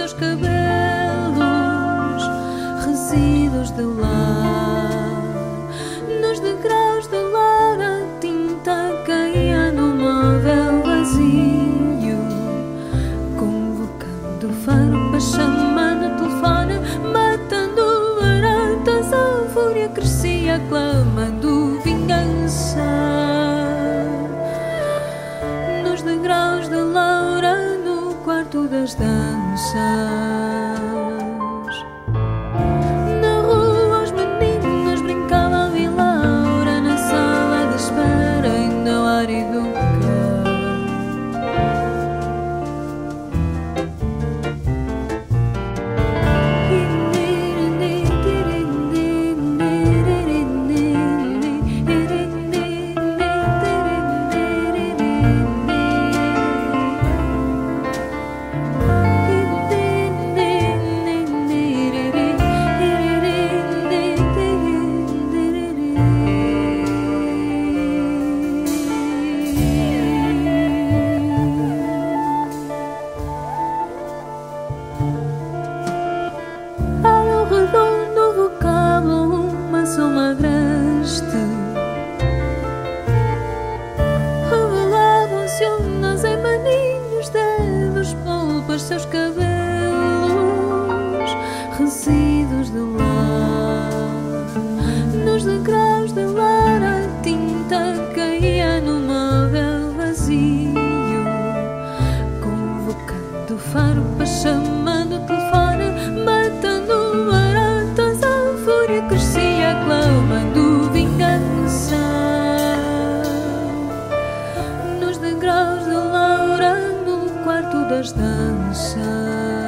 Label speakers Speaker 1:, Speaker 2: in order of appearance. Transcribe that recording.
Speaker 1: seus cabelos, resíduos de lar. dançar. Ao redondo vocábulo, uma soma grande. Revelavam-se ondas em maninhos dedos Polpas seus cabelos. Reciam as danças